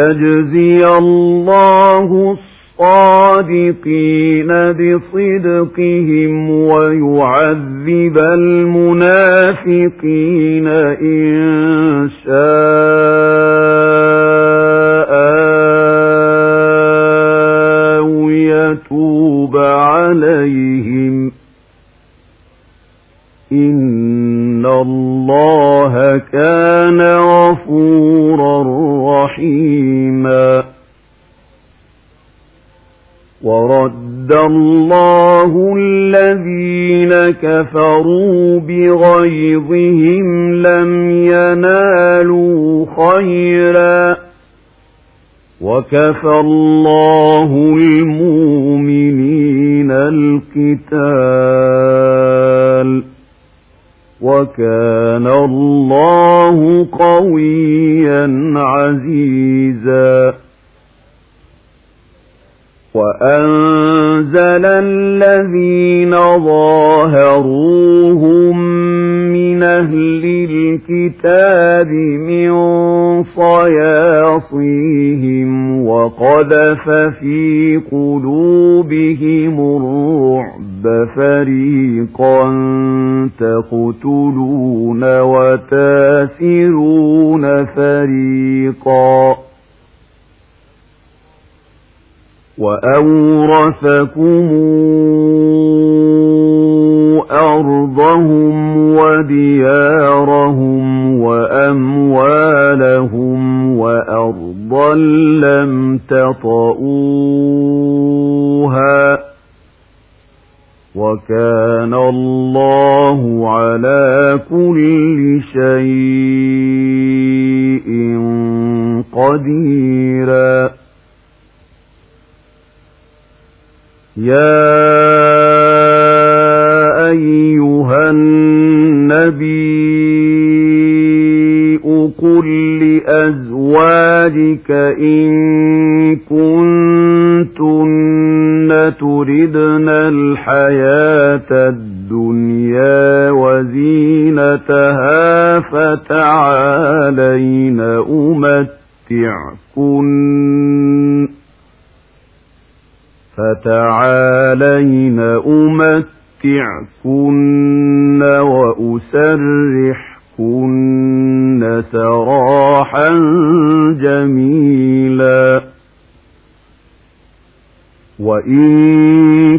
ليجزي الله الصادقين بصدقهم ويعذب المنافقين إن شاء أو يتوب عليهم إن الله كان غفورا رحيما. ورد الله الذين كفروا بغيظهم لم ينالوا خيرا. وكفى الله المؤمنين القتال. وكان الله قويا عزيزا. وأنزل الذين ظاهروهم من أهل الكتاب من صياصيهم وقذف في قلوبهم الرعب. فريقا تقتلون وتاسرون فريقا وأورثكم أرضهم وديارهم وأموالهم وأرضا لم تطئوها وكان الله على كل شيء قديرا. يا أيها النبي قل لأزواجك إن كنتن تردن الحياة الدنيا وزينتها فتعالين أمتعكن فتعالين أمتعكن وأسرحكن سراحا جميلا وإن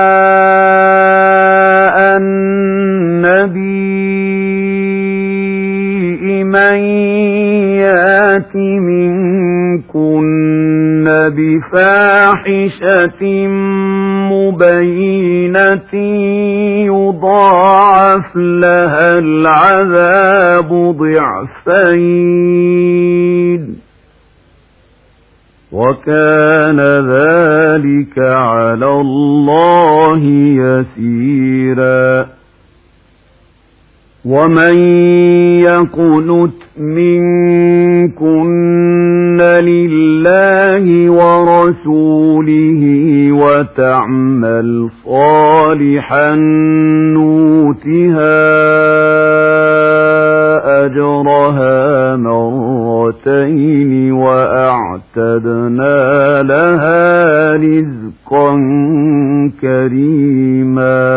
من يات منكن بفاحشة مبينة يضاعف لها العذاب ضعفين وكان ذلك على الله يسيرا ومن يقنت منكن لله ورسوله وتعمل صالحا نوتها أجرها مرتين وأعتدنا لها رزقا كريما